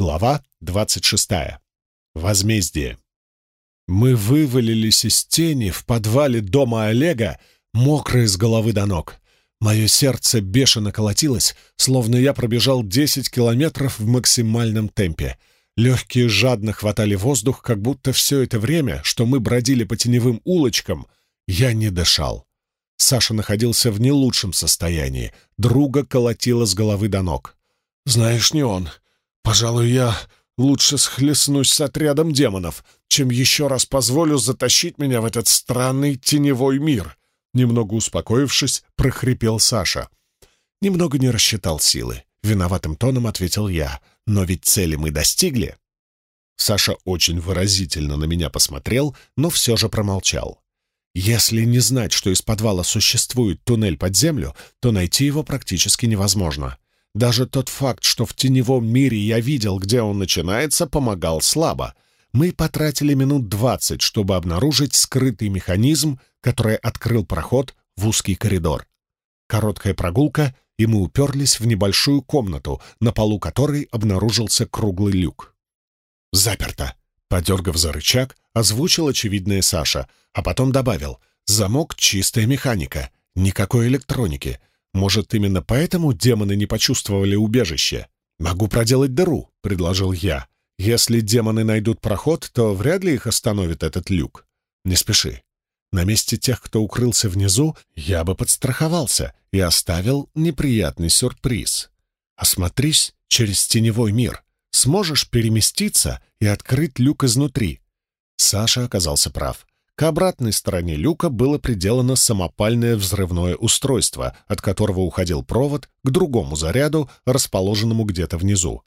Глава 26. Возмездие. Мы вывалились из тени в подвале дома Олега, мокрые с головы до ног. Мое сердце бешено колотилось, словно я пробежал 10 километров в максимальном темпе. Легкие жадно хватали воздух, как будто все это время, что мы бродили по теневым улочкам, я не дышал. Саша находился в не лучшем состоянии, друга колотило с головы до ног. «Знаешь, не он. Пожалуй, я лучше схлестнусь с отрядом демонов, чем еще раз позволю затащить меня в этот странный теневой мир. Немного успокоившись, прохрипел Саша. Немного не рассчитал силы. Виноватым тоном ответил я. Но ведь цели мы достигли. Саша очень выразительно на меня посмотрел, но все же промолчал. Если не знать, что из подвала существует туннель под землю, то найти его практически невозможно. Даже тот факт, что в теневом мире я видел, где он начинается, помогал слабо. Мы потратили минут двадцать, чтобы обнаружить скрытый механизм, который открыл проход в узкий коридор. Короткая прогулка, и мы уперлись в небольшую комнату, на полу которой обнаружился круглый люк. «Заперто!» — подергав за рычаг, озвучил очевидное Саша, а потом добавил «Замок — чистая механика, никакой электроники, может, именно поэтому демоны не почувствовали убежище? «Могу проделать дыру», — предложил я. «Если демоны найдут проход, то вряд ли их остановит этот люк. Не спеши. На месте тех, кто укрылся внизу, я бы подстраховался и оставил неприятный сюрприз. Осмотрись через теневой мир. Сможешь переместиться и открыть люк изнутри». Саша оказался прав. К обратной стороне люка было приделано самопальное взрывное устройство, от которого уходил провод к другому заряду, расположенному где-то внизу.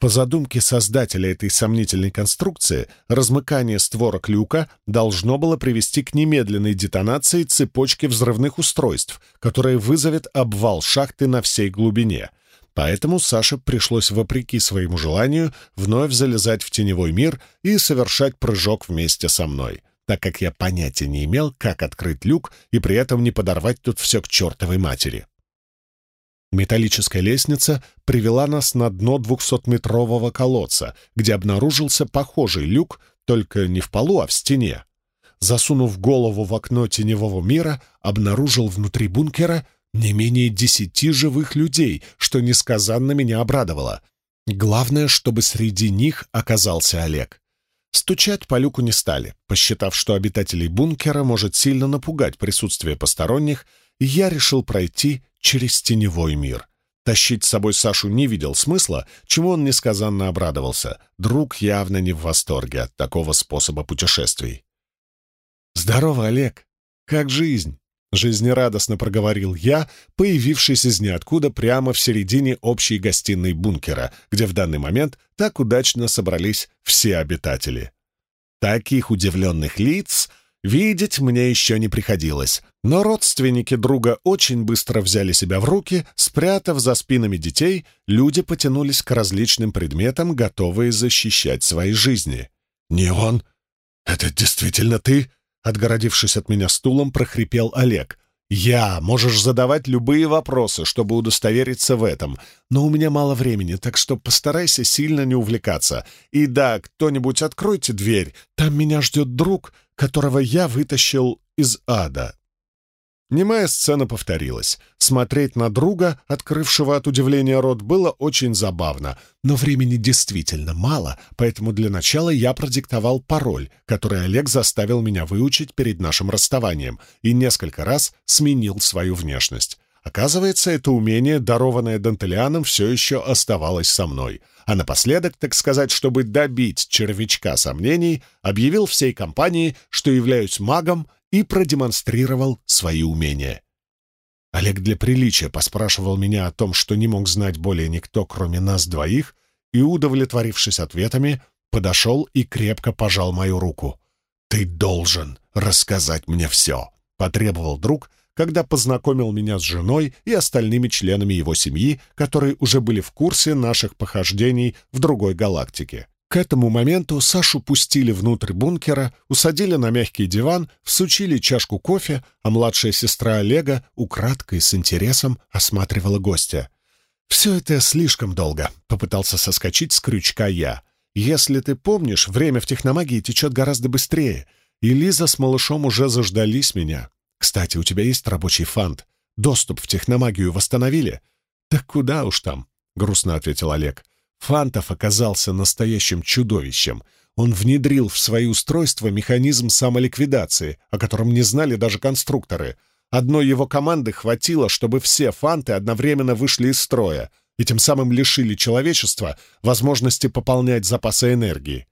По задумке создателя этой сомнительной конструкции, размыкание створок люка должно было привести к немедленной детонации цепочки взрывных устройств, которая вызовет обвал шахты на всей глубине. Поэтому Саше пришлось, вопреки своему желанию, вновь залезать в теневой мир и совершать прыжок вместе со мной так как я понятия не имел, как открыть люк и при этом не подорвать тут все к чертовой матери. Металлическая лестница привела нас на дно двухсотметрового колодца, где обнаружился похожий люк, только не в полу, а в стене. Засунув голову в окно теневого мира, обнаружил внутри бункера не менее десяти живых людей, что несказанно меня обрадовало. Главное, чтобы среди них оказался Олег. Стучать по люку не стали, посчитав, что обитателей бункера может сильно напугать присутствие посторонних, я решил пройти через теневой мир. Тащить с собой Сашу не видел смысла, чему он несказанно обрадовался. Друг явно не в восторге от такого способа путешествий. «Здорово, Олег! Как жизнь?» Жизнерадостно проговорил я, появившись из ниоткуда прямо в середине общей гостиной бункера, где в данный момент так удачно собрались все обитатели. Таких удивленных лиц видеть мне еще не приходилось, но родственники друга очень быстро взяли себя в руки, спрятав за спинами детей, люди потянулись к различным предметам, готовые защищать свои жизни. «Не он! Это действительно ты?» Отгородившись от меня стулом, прохрипел Олег. «Я! Можешь задавать любые вопросы, чтобы удостовериться в этом. Но у меня мало времени, так что постарайся сильно не увлекаться. И да, кто-нибудь откройте дверь. Там меня ждет друг, которого я вытащил из ада». Немая сцена повторилась. Смотреть на друга, открывшего от удивления рот, было очень забавно, но времени действительно мало, поэтому для начала я продиктовал пароль, который Олег заставил меня выучить перед нашим расставанием, и несколько раз сменил свою внешность. Оказывается, это умение, дарованное Дантелианом, все еще оставалось со мной. А напоследок, так сказать, чтобы добить червячка сомнений, объявил всей компании, что являюсь магом и продемонстрировал свои умения. Олег для приличия поспрашивал меня о том, что не мог знать более никто, кроме нас двоих, и, удовлетворившись ответами, подошел и крепко пожал мою руку. «Ты должен рассказать мне все», — потребовал друг, когда познакомил меня с женой и остальными членами его семьи, которые уже были в курсе наших похождений в другой галактике. К этому моменту Сашу пустили внутрь бункера, усадили на мягкий диван, всучили чашку кофе, а младшая сестра Олега украдкой с интересом осматривала гостя. «Все это слишком долго», — попытался соскочить с крючка я. «Если ты помнишь, время в техномагии течет гораздо быстрее, и Лиза с малышом уже заждались меня. Кстати, у тебя есть рабочий фант? Доступ в техномагию восстановили?» «Да куда уж там», — грустно ответил Олег. «Фантов оказался настоящим чудовищем. Он внедрил в свои устройства механизм самоликвидации, о котором не знали даже конструкторы. Одной его команды хватило, чтобы все фанты одновременно вышли из строя и тем самым лишили человечества возможности пополнять запасы энергии.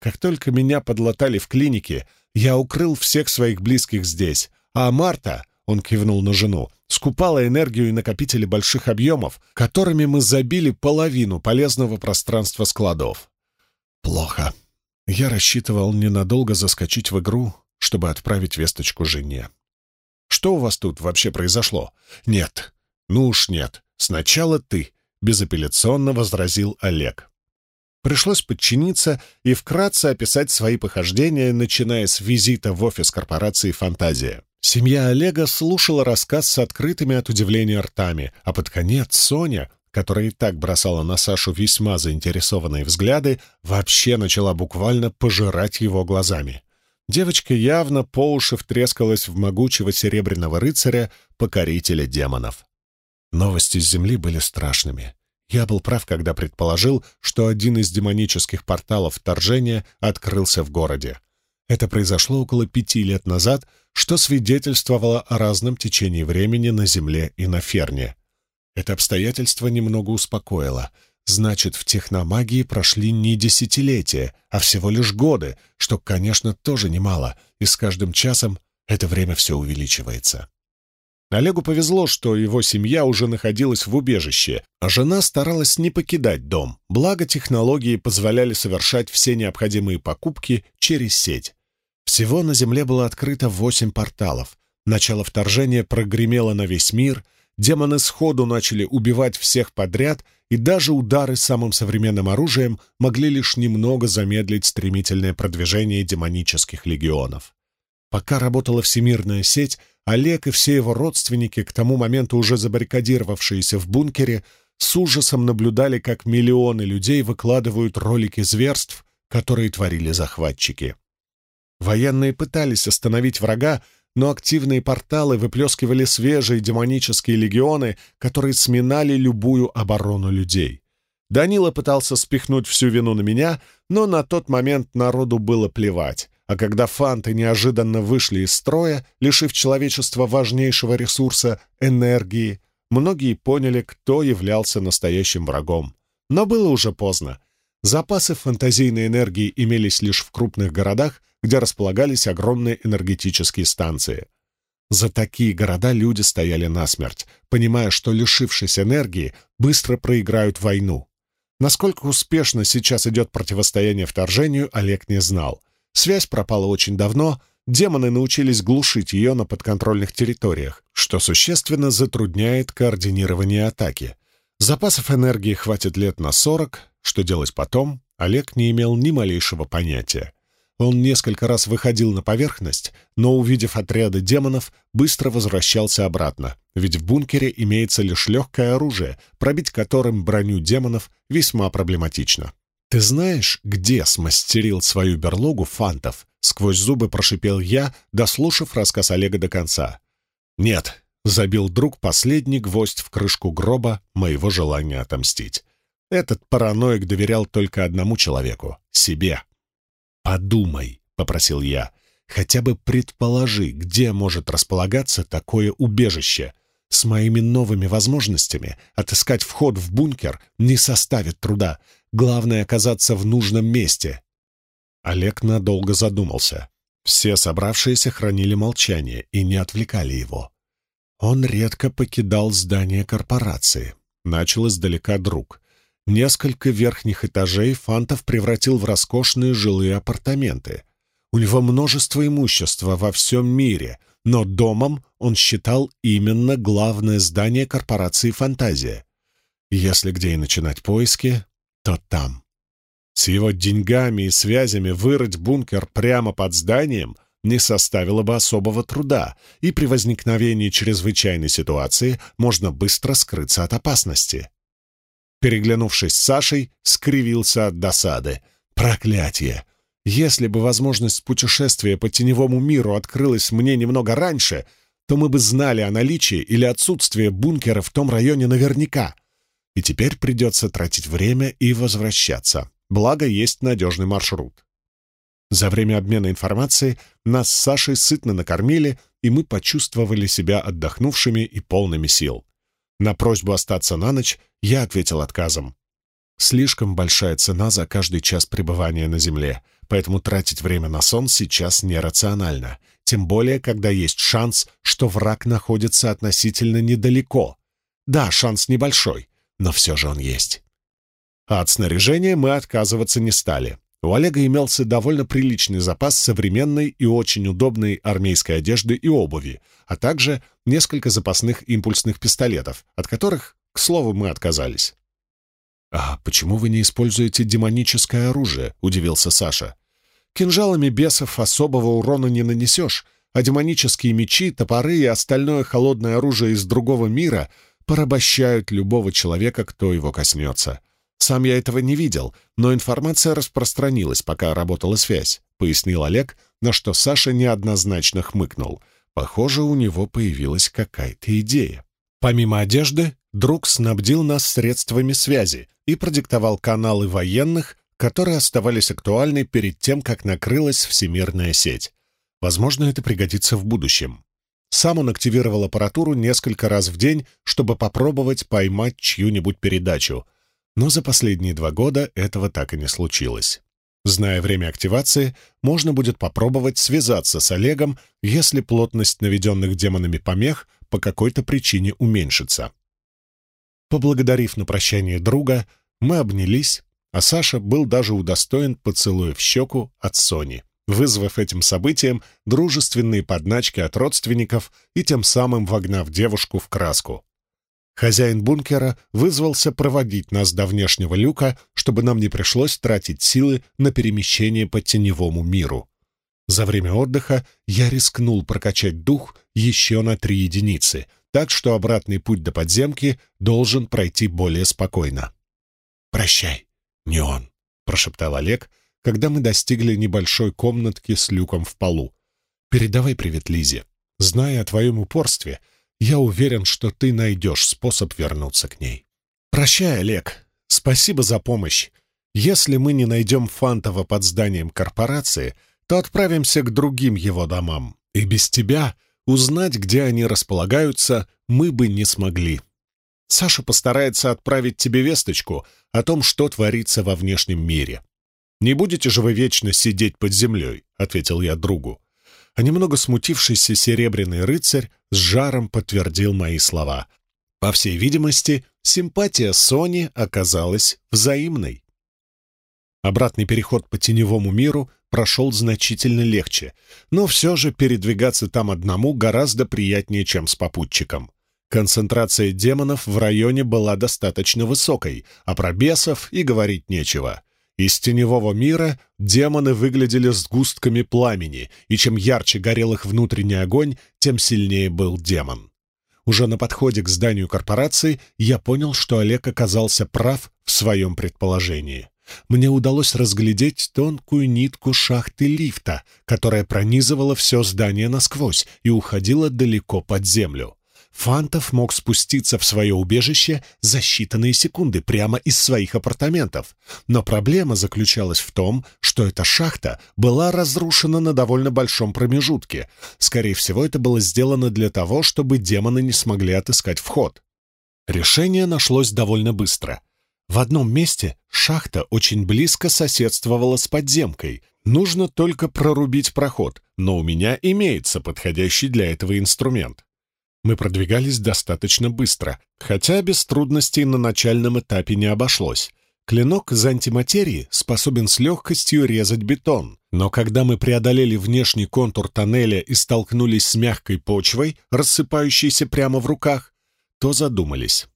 Как только меня подлатали в клинике, я укрыл всех своих близких здесь, а Марта, он кивнул на жену, скупала энергию и накопители больших объемов, которыми мы забили половину полезного пространства складов. Плохо. Я рассчитывал ненадолго заскочить в игру, чтобы отправить весточку жене. Что у вас тут вообще произошло? Нет. Ну уж нет. Сначала ты, безапелляционно возразил Олег. Пришлось подчиниться и вкратце описать свои похождения, начиная с визита в офис корпорации «Фантазия». Семья Олега слушала рассказ с открытыми от удивления ртами, а под конец Соня, которая и так бросала на Сашу весьма заинтересованные взгляды, вообще начала буквально пожирать его глазами. Девочка явно по уши втрескалась в могучего серебряного рыцаря, покорителя демонов. Новости с Земли были страшными. Я был прав, когда предположил, что один из демонических порталов вторжения открылся в городе. Это произошло около пяти лет назад, что свидетельствовало о разном течении времени на Земле и на Ферне. Это обстоятельство немного успокоило — Значит, в техномагии прошли не десятилетия, а всего лишь годы, что, конечно, тоже немало, и с каждым часом это время все увеличивается. Олегу повезло, что его семья уже находилась в убежище, а жена старалась не покидать дом, благо технологии позволяли совершать все необходимые покупки через сеть. Всего на Земле было открыто восемь порталов. Начало вторжения прогремело на весь мир, демоны сходу начали убивать всех подряд — и даже удары самым современным оружием могли лишь немного замедлить стремительное продвижение демонических легионов. Пока работала всемирная сеть, Олег и все его родственники, к тому моменту уже забаррикадировавшиеся в бункере, с ужасом наблюдали, как миллионы людей выкладывают ролики зверств, которые творили захватчики. Военные пытались остановить врага, но активные порталы выплескивали свежие демонические легионы, которые сминали любую оборону людей. Данила пытался спихнуть всю вину на меня, но на тот момент народу было плевать, а когда фанты неожиданно вышли из строя, лишив человечества важнейшего ресурса — энергии, многие поняли, кто являлся настоящим врагом. Но было уже поздно. Запасы фантазийной энергии имелись лишь в крупных городах, где располагались огромные энергетические станции. За такие города люди стояли насмерть, понимая, что, лишившись энергии, быстро проиграют войну. Насколько успешно сейчас идет противостояние вторжению, Олег не знал. Связь пропала очень давно, демоны научились глушить ее на подконтрольных территориях, что существенно затрудняет координирование атаки. Запасов энергии хватит лет на сорок, что делать потом, Олег не имел ни малейшего понятия. Он несколько раз выходил на поверхность, но, увидев отряды демонов, быстро возвращался обратно, ведь в бункере имеется лишь легкое оружие, пробить которым броню демонов весьма проблематично. «Ты знаешь, где смастерил свою берлогу Фантов?» — сквозь зубы прошипел я, дослушав рассказ Олега до конца. «Нет», — забил друг последний гвоздь в крышку гроба моего желания отомстить. Этот параноик доверял только одному человеку — себе. «Подумай», — попросил я, — «хотя бы предположи, где может располагаться такое убежище. С моими новыми возможностями отыскать вход в бункер не составит труда. Главное — оказаться в нужном месте». Олег надолго задумался. Все собравшиеся хранили молчание и не отвлекали его. Он редко покидал здание корпорации. Начал издалека друг. Несколько верхних этажей Фантов превратил в роскошные жилые апартаменты. У него множество имущества во всем мире, но домом он считал именно главное здание корпорации «Фантазия». Если где и начинать поиски, то там. С его деньгами и связями вырыть бункер прямо под зданием не составило бы особого труда, и при возникновении чрезвычайной ситуации можно быстро скрыться от опасности. Переглянувшись с Сашей, скривился от досады. Проклятие! Если бы возможность путешествия по теневому миру открылась мне немного раньше, то мы бы знали о наличии или отсутствии бункера в том районе наверняка. И теперь придется тратить время и возвращаться. Благо, есть надежный маршрут. За время обмена информацией нас с Сашей сытно накормили, и мы почувствовали себя отдохнувшими и полными сил. На просьбу остаться на ночь я ответил отказом. Слишком большая цена за каждый час пребывания на Земле, поэтому тратить время на сон сейчас нерационально, тем более, когда есть шанс, что враг находится относительно недалеко. Да, шанс небольшой, но все же он есть. А от снаряжения мы отказываться не стали. У Олега имелся довольно приличный запас современной и очень удобной армейской одежды и обуви, а также несколько запасных импульсных пистолетов, от которых, к слову, мы отказались. «А почему вы не используете демоническое оружие?» — удивился Саша. «Кинжалами бесов особого урона не нанесешь, а демонические мечи, топоры и остальное холодное оружие из другого мира порабощают любого человека, кто его коснется. Сам я этого не видел, но информация распространилась, пока работала связь», — пояснил Олег, на что Саша неоднозначно хмыкнул. Похоже, у него появилась какая-то идея. Помимо одежды, друг снабдил нас средствами связи и продиктовал каналы военных, которые оставались актуальны перед тем, как накрылась всемирная сеть. Возможно, это пригодится в будущем. Сам он активировал аппаратуру несколько раз в день, чтобы попробовать поймать чью-нибудь передачу — но за последние два года этого так и не случилось. Зная время активации, можно будет попробовать связаться с Олегом, если плотность наведенных демонами помех по какой-то причине уменьшится. Поблагодарив на прощание друга, мы обнялись, а Саша был даже удостоен поцелуя в щеку от Сони, вызвав этим событием дружественные подначки от родственников и тем самым вогнав девушку в краску. Хозяин бункера вызвался проводить нас до внешнего люка, чтобы нам не пришлось тратить силы на перемещение по теневому миру. За время отдыха я рискнул прокачать дух еще на три единицы, так что обратный путь до подземки должен пройти более спокойно. «Прощай, не он», — прошептал Олег, когда мы достигли небольшой комнатки с люком в полу. «Передавай привет Лизе. Зная о твоем упорстве, — я уверен, что ты найдешь способ вернуться к ней. Прощай, Олег. Спасибо за помощь. Если мы не найдем Фантова под зданием корпорации, то отправимся к другим его домам. И без тебя узнать, где они располагаются, мы бы не смогли. Саша постарается отправить тебе весточку о том, что творится во внешнем мире. «Не будете же вы вечно сидеть под землей?» — ответил я другу а немного смутившийся серебряный рыцарь с жаром подтвердил мои слова. По всей видимости, симпатия Сони оказалась взаимной. Обратный переход по теневому миру прошел значительно легче, но все же передвигаться там одному гораздо приятнее, чем с попутчиком. Концентрация демонов в районе была достаточно высокой, а про бесов и говорить нечего. Из теневого мира демоны выглядели сгустками пламени, и чем ярче горел их внутренний огонь, тем сильнее был демон. Уже на подходе к зданию корпорации я понял, что Олег оказался прав в своем предположении. Мне удалось разглядеть тонкую нитку шахты лифта, которая пронизывала все здание насквозь и уходила далеко под землю. Фантов мог спуститься в свое убежище за считанные секунды прямо из своих апартаментов. Но проблема заключалась в том, что эта шахта была разрушена на довольно большом промежутке. Скорее всего, это было сделано для того, чтобы демоны не смогли отыскать вход. Решение нашлось довольно быстро. В одном месте шахта очень близко соседствовала с подземкой. Нужно только прорубить проход, но у меня имеется подходящий для этого инструмент. Мы продвигались достаточно быстро, хотя без трудностей на начальном этапе не обошлось. Клинок из антиматерии способен с легкостью резать бетон, но когда мы преодолели внешний контур тоннеля и столкнулись с мягкой почвой, рассыпающейся прямо в руках, то задумались.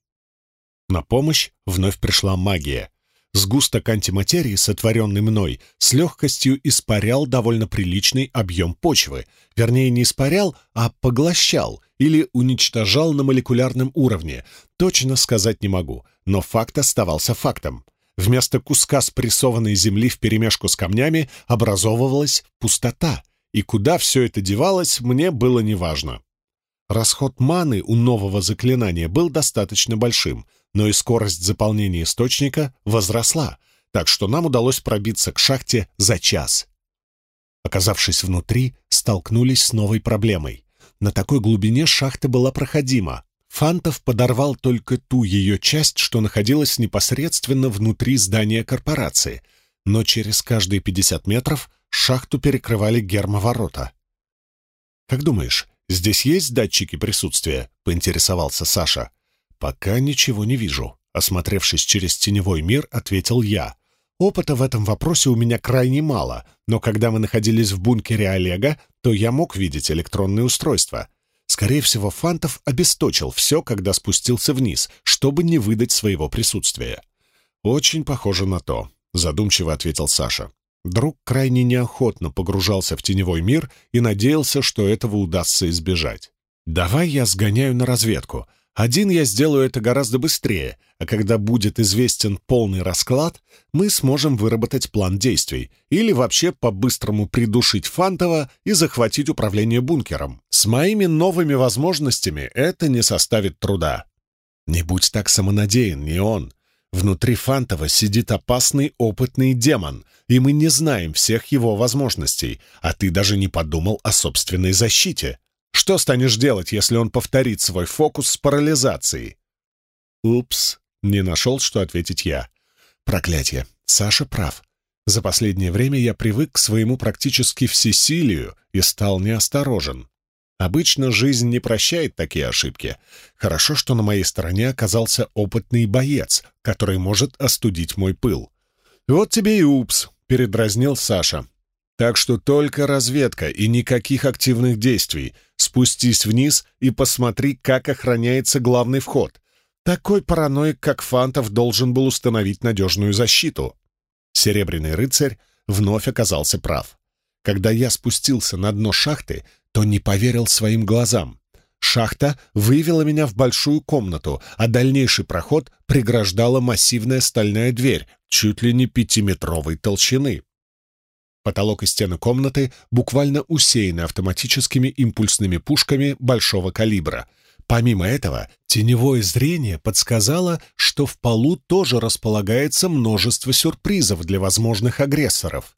На помощь вновь пришла магия. Сгусток антиматерии, сотворенный мной, с легкостью испарял довольно приличный объем почвы. Вернее, не испарял, а поглощал или уничтожал на молекулярном уровне. Точно сказать не могу, но факт оставался фактом. Вместо куска спрессованной земли вперемешку с камнями образовывалась пустота, и куда все это девалось, мне было неважно. Расход маны у нового заклинания был достаточно большим — но и скорость заполнения источника возросла, так что нам удалось пробиться к шахте за час. Оказавшись внутри, столкнулись с новой проблемой. На такой глубине шахта была проходима. Фантов подорвал только ту ее часть, что находилась непосредственно внутри здания корпорации, но через каждые 50 метров шахту перекрывали гермоворота. «Как думаешь, здесь есть датчики присутствия?» — поинтересовался Саша. «Пока ничего не вижу», — осмотревшись через теневой мир, ответил я. «Опыта в этом вопросе у меня крайне мало, но когда мы находились в бункере Олега, то я мог видеть электронные устройства. Скорее всего, Фантов обесточил все, когда спустился вниз, чтобы не выдать своего присутствия». «Очень похоже на то», — задумчиво ответил Саша. Друг крайне неохотно погружался в теневой мир и надеялся, что этого удастся избежать. «Давай я сгоняю на разведку», один я сделаю это гораздо быстрее, а когда будет известен полный расклад, мы сможем выработать план действий или вообще по-быстрому придушить Фантова и захватить управление бункером. С моими новыми возможностями это не составит труда. Не будь так самонадеян, не он. Внутри Фантова сидит опасный опытный демон, и мы не знаем всех его возможностей, а ты даже не подумал о собственной защите. Что станешь делать, если он повторит свой фокус с парализацией? Упс, не нашел, что ответить я. Проклятие, Саша прав. За последнее время я привык к своему практически всесилию и стал неосторожен. Обычно жизнь не прощает такие ошибки. Хорошо, что на моей стороне оказался опытный боец, который может остудить мой пыл. «Вот тебе и упс», — передразнил Саша. Так что только разведка и никаких активных действий. Спустись вниз и посмотри, как охраняется главный вход. Такой параноик, как Фантов, должен был установить надежную защиту. Серебряный рыцарь вновь оказался прав. Когда я спустился на дно шахты, то не поверил своим глазам. Шахта вывела меня в большую комнату, а дальнейший проход преграждала массивная стальная дверь, чуть ли не пятиметровой толщины. Потолок и стены комнаты буквально усеяны автоматическими импульсными пушками большого калибра. Помимо этого, теневое зрение подсказало, что в полу тоже располагается множество сюрпризов для возможных агрессоров.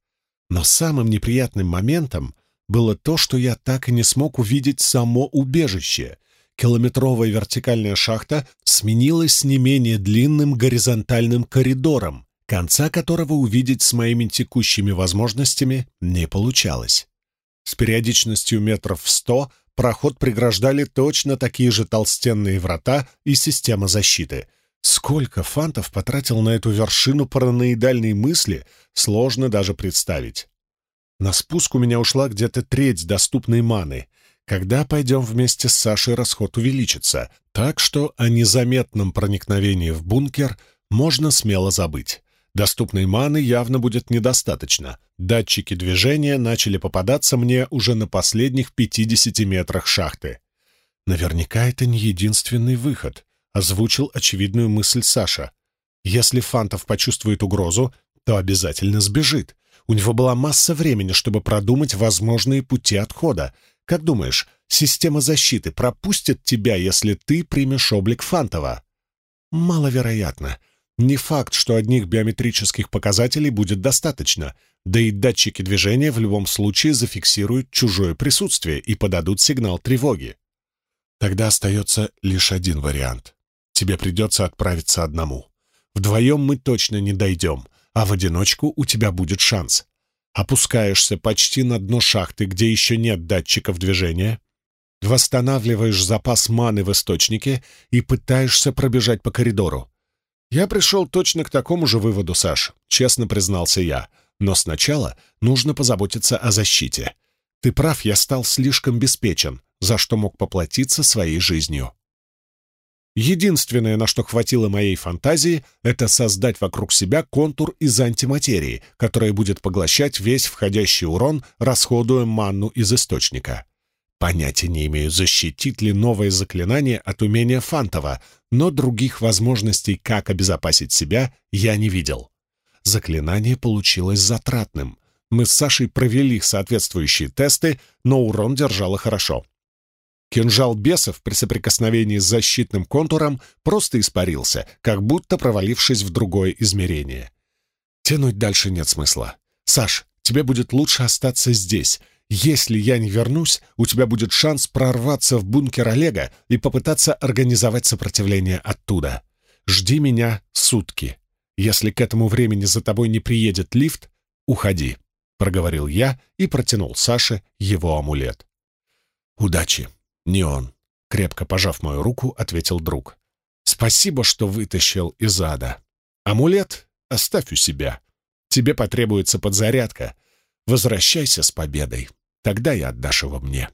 Но самым неприятным моментом было то, что я так и не смог увидеть само убежище. Километровая вертикальная шахта сменилась не менее длинным горизонтальным коридором, конца которого увидеть с моими текущими возможностями не получалось. С периодичностью метров в сто проход преграждали точно такие же толстенные врата и система защиты. Сколько фантов потратил на эту вершину параноидальной мысли, сложно даже представить. На спуск у меня ушла где-то треть доступной маны. Когда пойдем вместе с Сашей, расход увеличится, так что о незаметном проникновении в бункер можно смело забыть. Доступной маны явно будет недостаточно. Датчики движения начали попадаться мне уже на последних 50 метрах шахты. Наверняка это не единственный выход, озвучил очевидную мысль Саша. Если Фантов почувствует угрозу, то обязательно сбежит. У него была масса времени, чтобы продумать возможные пути отхода. Как думаешь, система защиты пропустит тебя, если ты примешь облик Фантова? Маловероятно. Не факт, что одних биометрических показателей будет достаточно, да и датчики движения в любом случае зафиксируют чужое присутствие и подадут сигнал тревоги. Тогда остается лишь один вариант. Тебе придется отправиться одному. Вдвоем мы точно не дойдем, а в одиночку у тебя будет шанс. Опускаешься почти на дно шахты, где еще нет датчиков движения, восстанавливаешь запас маны в источнике и пытаешься пробежать по коридору. «Я пришел точно к такому же выводу, Саш», — честно признался я. «Но сначала нужно позаботиться о защите. Ты прав, я стал слишком беспечен, за что мог поплатиться своей жизнью». Единственное, на что хватило моей фантазии, это создать вокруг себя контур из антиматерии, которая будет поглощать весь входящий урон, расходуя манну из источника. Понятия не имею, защитит ли новое заклинание от умения Фантова, но других возможностей, как обезопасить себя, я не видел. Заклинание получилось затратным. Мы с Сашей провели соответствующие тесты, но урон держало хорошо. Кинжал бесов при соприкосновении с защитным контуром просто испарился, как будто провалившись в другое измерение. Тянуть дальше нет смысла. «Саш, тебе будет лучше остаться здесь. Если я не вернусь, у тебя будет шанс прорваться в бункер Олега и попытаться организовать сопротивление оттуда. Жди меня сутки. Если к этому времени за тобой не приедет лифт, уходи», — проговорил я и протянул Саше его амулет. «Удачи!» «Не он», — крепко пожав мою руку, ответил друг. «Спасибо, что вытащил из ада. Амулет оставь у себя. Тебе потребуется подзарядка. Возвращайся с победой. Тогда и отдашь его мне».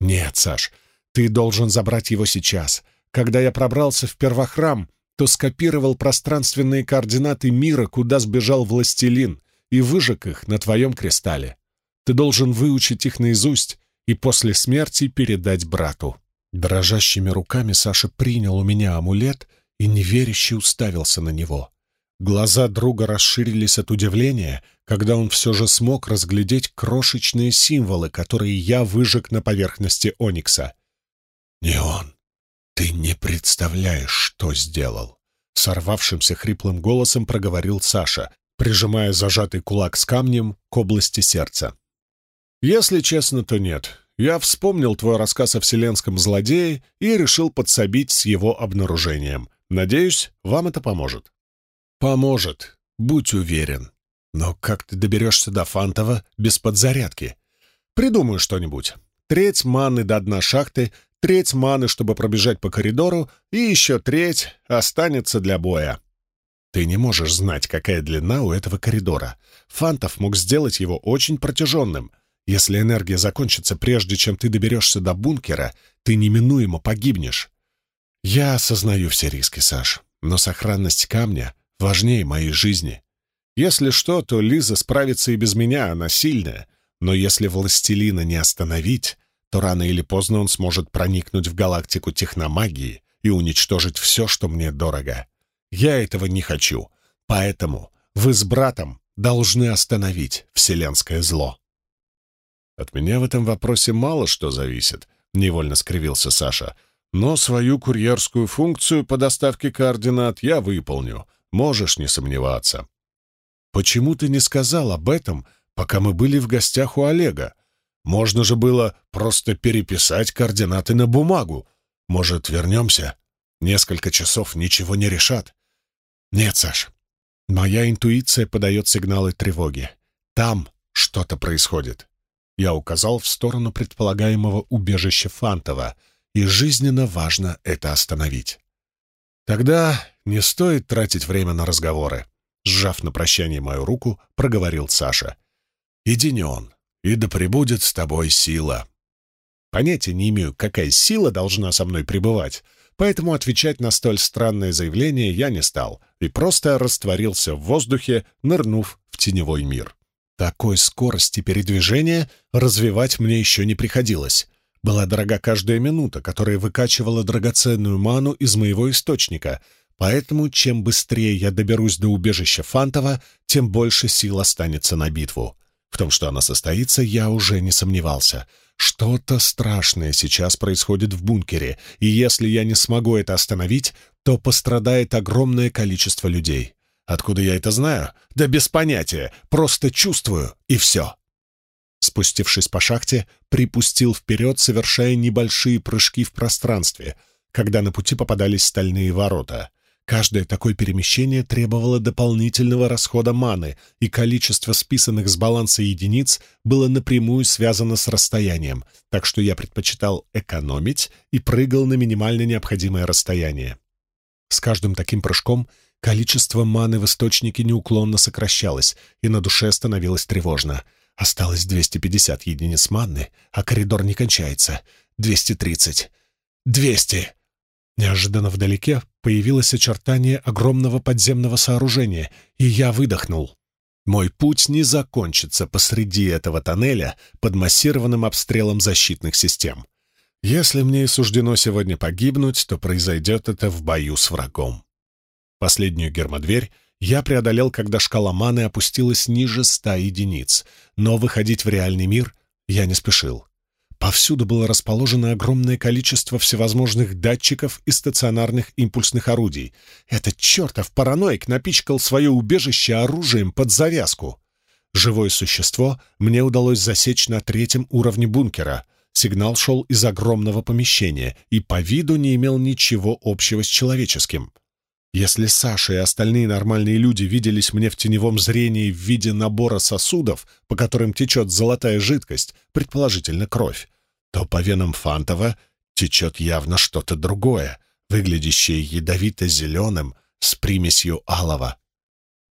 «Нет, Саш, ты должен забрать его сейчас. Когда я пробрался в первохрам, то скопировал пространственные координаты мира, куда сбежал властелин, и выжег их на твоем кристалле. Ты должен выучить их наизусть и после смерти передать брату. Дрожащими руками Саша принял у меня амулет и неверяще уставился на него. Глаза друга расширились от удивления, когда он все же смог разглядеть крошечные символы, которые я выжег на поверхности Оникса. «Не он! Ты не представляешь, что сделал!» Сорвавшимся хриплым голосом проговорил Саша, прижимая зажатый кулак с камнем к области сердца. «Если честно, то нет. Я вспомнил твой рассказ о вселенском злодее и решил подсобить с его обнаружением. Надеюсь, вам это поможет». «Поможет, будь уверен. Но как ты доберешься до Фантова без подзарядки? Придумаю что-нибудь. Треть маны до дна шахты, треть маны, чтобы пробежать по коридору, и еще треть останется для боя». Ты не можешь знать, какая длина у этого коридора. Фантов мог сделать его очень протяженным, если энергия закончится прежде, чем ты доберешься до бункера, ты неминуемо погибнешь. Я осознаю все риски, Саш, но сохранность камня важнее моей жизни. Если что, то Лиза справится и без меня, она сильная. Но если властелина не остановить, то рано или поздно он сможет проникнуть в галактику техномагии и уничтожить все, что мне дорого. Я этого не хочу, поэтому вы с братом должны остановить вселенское зло. От меня в этом вопросе мало что зависит, — невольно скривился Саша. Но свою курьерскую функцию по доставке координат я выполню, можешь не сомневаться. Почему ты не сказал об этом, пока мы были в гостях у Олега? Можно же было просто переписать координаты на бумагу. Может, вернемся? Несколько часов ничего не решат. Нет, Саш, моя интуиция подает сигналы тревоги. Там что-то происходит. Я указал в сторону предполагаемого убежища Фантова, и жизненно важно это остановить. Тогда не стоит тратить время на разговоры. Сжав на прощание мою руку, проговорил Саша. «Иди не он, и да пребудет с тобой сила». Понятия не имею, какая сила должна со мной пребывать, поэтому отвечать на столь странное заявление я не стал и просто растворился в воздухе, нырнув в теневой мир. Такой скорости передвижения развивать мне еще не приходилось. Была дорога каждая минута, которая выкачивала драгоценную ману из моего источника, поэтому чем быстрее я доберусь до убежища Фантова, тем больше сил останется на битву. В том, что она состоится, я уже не сомневался. Что-то страшное сейчас происходит в бункере, и если я не смогу это остановить, то пострадает огромное количество людей. Откуда я это знаю? Да без понятия. Просто чувствую, и все. Спустившись по шахте, припустил вперед, совершая небольшие прыжки в пространстве, когда на пути попадались стальные ворота. Каждое такое перемещение требовало дополнительного расхода маны, и количество списанных с баланса единиц было напрямую связано с расстоянием, так что я предпочитал экономить и прыгал на минимально необходимое расстояние. С каждым таким прыжком Количество маны в источнике неуклонно сокращалось, и на душе становилось тревожно. Осталось 250 единиц маны, а коридор не кончается. 230. 200. Неожиданно вдалеке появилось очертание огромного подземного сооружения, и я выдохнул. Мой путь не закончится посреди этого тоннеля под массированным обстрелом защитных систем. Если мне и суждено сегодня погибнуть, то произойдет это в бою с врагом. Последнюю гермодверь я преодолел, когда шкала маны опустилась ниже ста единиц, но выходить в реальный мир я не спешил. Повсюду было расположено огромное количество всевозможных датчиков и стационарных импульсных орудий. Этот чертов параноик напичкал свое убежище оружием под завязку. Живое существо мне удалось засечь на третьем уровне бункера. Сигнал шел из огромного помещения и по виду не имел ничего общего с человеческим. Если Саша и остальные нормальные люди виделись мне в теневом зрении в виде набора сосудов, по которым течет золотая жидкость, предположительно кровь, то по венам Фантова течет явно что-то другое, выглядящее ядовито-зеленым с примесью алого.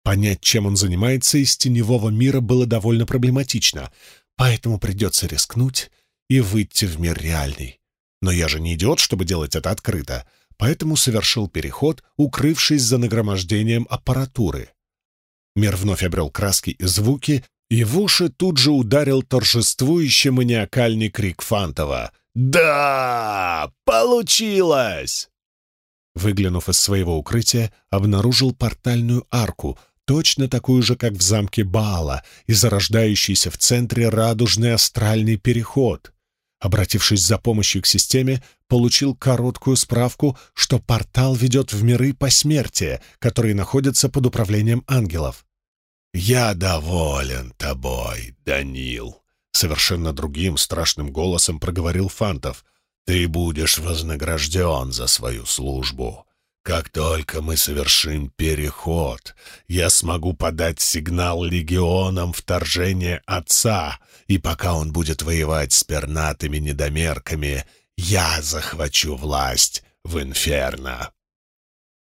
Понять, чем он занимается, из теневого мира было довольно проблематично, поэтому придется рискнуть и выйти в мир реальный. Но я же не идиот, чтобы делать это открыто — поэтому совершил переход, укрывшись за нагромождением аппаратуры. Мир вновь обрел краски и звуки, и в уши тут же ударил торжествующий маниакальный крик Фантова. «Да! Получилось!» Выглянув из своего укрытия, обнаружил портальную арку, точно такую же, как в замке Баала, и зарождающийся в центре радужный астральный переход. Обратившись за помощью к системе, получил короткую справку, что портал ведет в миры посмертия, которые находятся под управлением ангелов. «Я доволен тобой, Данил», — совершенно другим страшным голосом проговорил Фантов. «Ты будешь вознагражден за свою службу. Как только мы совершим переход, я смогу подать сигнал легионам вторжения Отца, и пока он будет воевать с пернатыми недомерками, я захвачу власть в Инферно.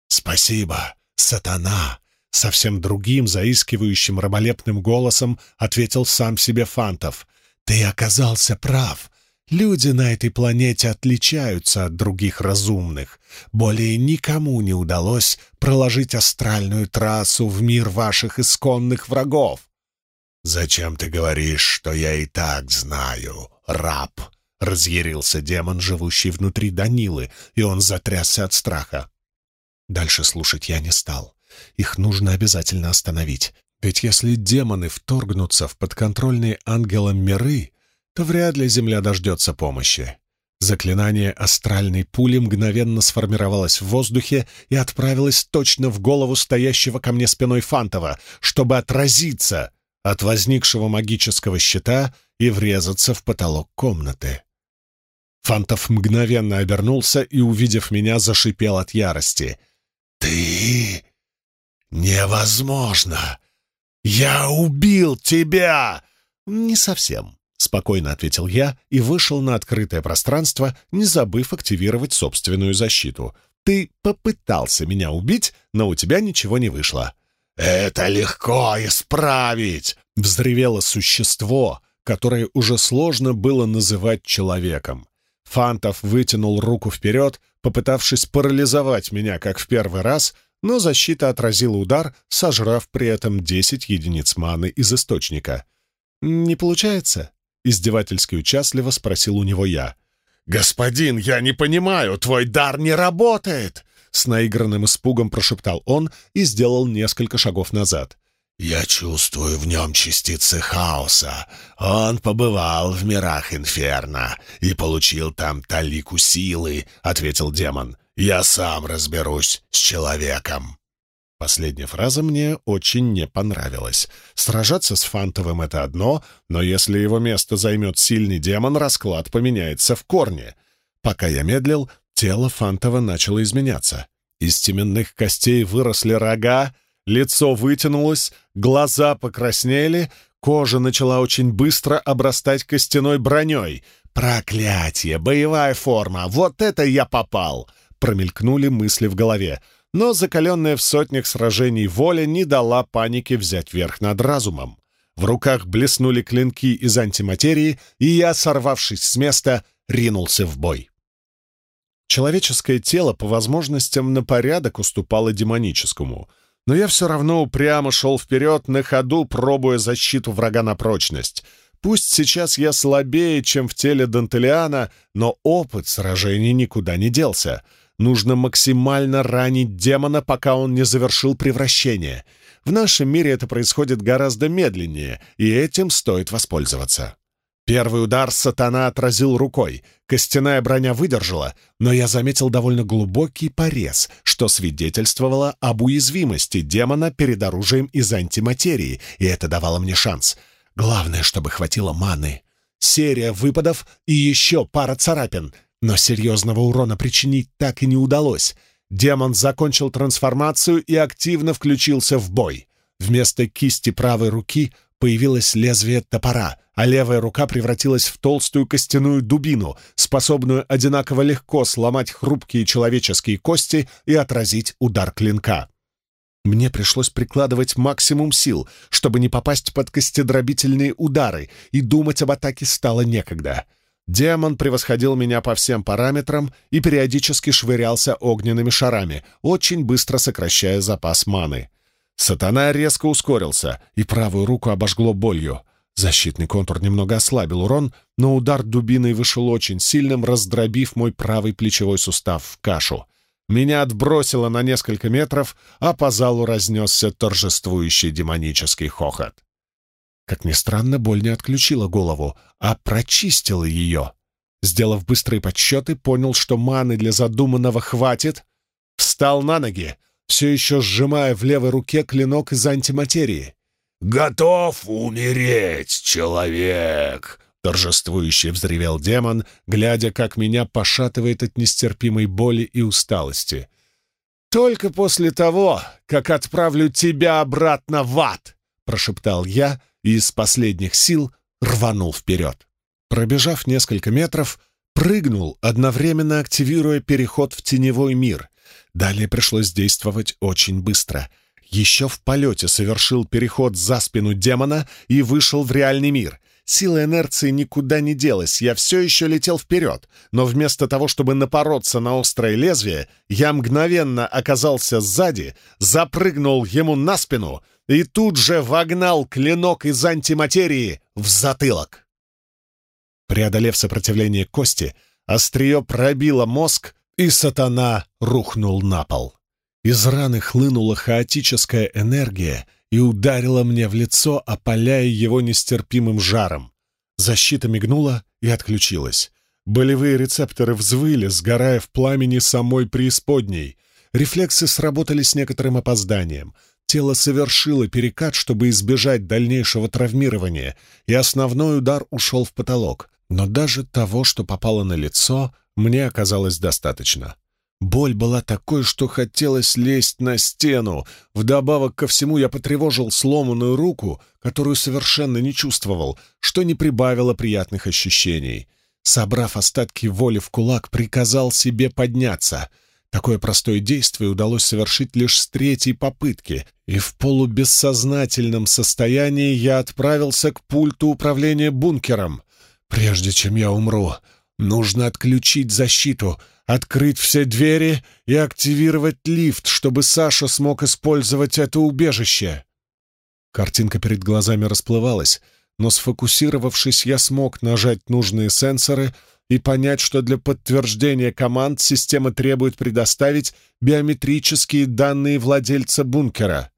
«Спасибо, сатана!» — совсем другим, заискивающим раболепным голосом ответил сам себе Фантов. «Ты оказался прав. Люди на этой планете отличаются от других разумных. Более никому не удалось проложить астральную трассу в мир ваших исконных врагов. «Зачем ты говоришь, что я и так знаю, раб?» — разъярился демон, живущий внутри Данилы, и он затрясся от страха. Дальше слушать я не стал. Их нужно обязательно остановить. Ведь если демоны вторгнутся в подконтрольные ангелам миры, то вряд ли Земля дождется помощи. Заклинание астральной пули мгновенно сформировалось в воздухе и отправилось точно в голову стоящего ко мне спиной Фантова, чтобы отразиться от возникшего магического щита и врезаться в потолок комнаты. Фантов мгновенно обернулся и, увидев меня, зашипел от ярости. «Ты... невозможно! Я убил тебя!» «Не совсем. — спокойно ответил я и вышел на открытое пространство, не забыв активировать собственную защиту. «Ты попытался меня убить, но у тебя ничего не вышло». «Это легко исправить!» — взревело существо, которое уже сложно было называть человеком. Фантов вытянул руку вперед, попытавшись парализовать меня, как в первый раз, но защита отразила удар, сожрав при этом 10 единиц маны из источника. «Не получается?» Издевательски участливо спросил у него я. «Господин, я не понимаю, твой дар не работает!» С наигранным испугом прошептал он и сделал несколько шагов назад. «Я чувствую в нем частицы хаоса. Он побывал в мирах Инферно и получил там талику силы», — ответил демон. «Я сам разберусь с человеком». Последняя фраза мне очень не понравилась. Сражаться с Фантовым — это одно, но если его место займет сильный демон, расклад поменяется в корне. Пока я медлил, тело Фантова начало изменяться. Из теменных костей выросли рога, лицо вытянулось, глаза покраснели, кожа начала очень быстро обрастать костяной броней. «Проклятие! Боевая форма! Вот это я попал!» Промелькнули мысли в голове — но закаленная в сотнях сражений воля не дала панике взять верх над разумом. В руках блеснули клинки из антиматерии, и я, сорвавшись с места, ринулся в бой. Человеческое тело по возможностям на порядок уступало демоническому, но я все равно упрямо шел вперед, на ходу пробуя защиту врага на прочность. Пусть сейчас я слабее, чем в теле Дантелиана, но опыт сражений никуда не делся. Нужно максимально ранить демона, пока он не завершил превращение. В нашем мире это происходит гораздо медленнее, и этим стоит воспользоваться. Первый удар сатана отразил рукой. Костяная броня выдержала, но я заметил довольно глубокий порез, что свидетельствовало об уязвимости демона перед оружием из антиматерии, и это давало мне шанс. Главное, чтобы хватило маны. Серия выпадов и еще пара царапин, но серьезного урона причинить так и не удалось. Демон закончил трансформацию и активно включился в бой. Вместо кисти правой руки — появилось лезвие топора, а левая рука превратилась в толстую костяную дубину, способную одинаково легко сломать хрупкие человеческие кости и отразить удар клинка. Мне пришлось прикладывать максимум сил, чтобы не попасть под костедробительные удары, и думать об атаке стало некогда. Демон превосходил меня по всем параметрам и периодически швырялся огненными шарами, очень быстро сокращая запас маны. Сатана резко ускорился, и правую руку обожгло болью. Защитный контур немного ослабил урон, но удар дубиной вышел очень сильным, раздробив мой правый плечевой сустав в кашу. Меня отбросило на несколько метров, а по залу разнесся торжествующий демонический хохот. Как ни странно, боль не отключила голову, а прочистила ее. Сделав быстрые подсчеты, понял, что маны для задуманного хватит, встал на ноги, все еще сжимая в левой руке клинок из антиматерии. «Готов умереть, человек!» — торжествующе взревел демон, глядя, как меня пошатывает от нестерпимой боли и усталости. «Только после того, как отправлю тебя обратно в ад!» — прошептал я и из последних сил рванул вперед. Пробежав несколько метров, прыгнул, одновременно активируя переход в теневой мир — Далее пришлось действовать очень быстро. Еще в полете совершил переход за спину демона и вышел в реальный мир. Сила инерции никуда не делась, я все еще летел вперед, но вместо того, чтобы напороться на острое лезвие, я мгновенно оказался сзади, запрыгнул ему на спину и тут же вогнал клинок из антиматерии в затылок. Преодолев сопротивление кости, острие пробило мозг, и сатана рухнул на пол. Из раны хлынула хаотическая энергия и ударила мне в лицо, опаляя его нестерпимым жаром. Защита мигнула и отключилась. Болевые рецепторы взвыли, сгорая в пламени самой преисподней. Рефлексы сработали с некоторым опозданием. Тело совершило перекат, чтобы избежать дальнейшего травмирования, и основной удар ушел в потолок. Но даже того, что попало на лицо, мне оказалось достаточно. Боль была такой, что хотелось лезть на стену. Вдобавок ко всему я потревожил сломанную руку, которую совершенно не чувствовал, что не прибавило приятных ощущений. Собрав остатки воли в кулак, приказал себе подняться. Такое простое действие удалось совершить лишь с третьей попытки, и в полубессознательном состоянии я отправился к пульту управления бункером. Прежде чем я умру, Нужно отключить защиту, открыть все двери и активировать лифт, чтобы Саша смог использовать это убежище. Картинка перед глазами расплывалась, но сфокусировавшись, я смог нажать нужные сенсоры и понять, что для подтверждения команд система требует предоставить биометрические данные владельца бункера.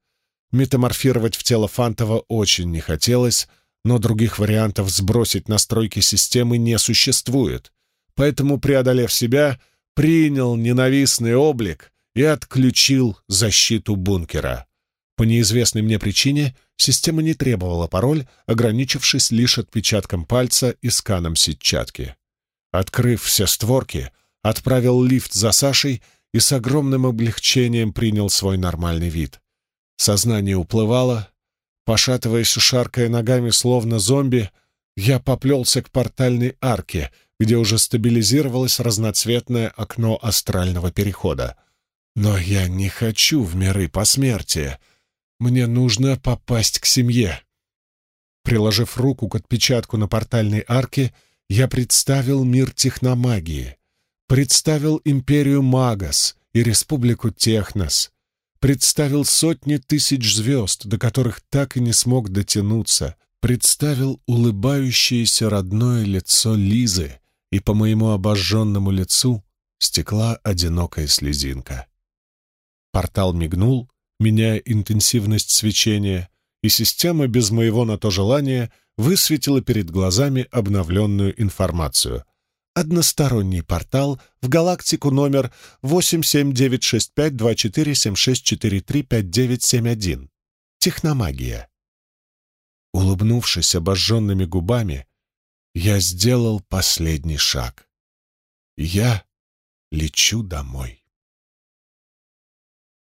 Метаморфировать в тело Фантова очень не хотелось, но других вариантов сбросить настройки системы не существует. Поэтому, преодолев себя, принял ненавистный облик и отключил защиту бункера. По неизвестной мне причине система не требовала пароль, ограничившись лишь отпечатком пальца и сканом сетчатки. Открыв все створки, отправил лифт за Сашей и с огромным облегчением принял свой нормальный вид. Сознание уплывало, Пошатываясь и шаркая ногами, словно зомби, я поплелся к портальной арке, где уже стабилизировалось разноцветное окно астрального перехода. Но я не хочу в миры посмертия. Мне нужно попасть к семье. Приложив руку к отпечатку на портальной арке, я представил мир техномагии. представил империю Магас и республику Технос, представил сотни тысяч звезд, до которых так и не смог дотянуться, представил улыбающееся родное лицо Лизы, и по моему обожженному лицу стекла одинокая слезинка. Портал мигнул, меняя интенсивность свечения, и система без моего на то желания высветила перед глазами обновленную информацию. Односторонний портал в галактику номер 879652476435971. Техномагия. Улыбнувшись обожженными губами, я сделал последний шаг. Я лечу домой.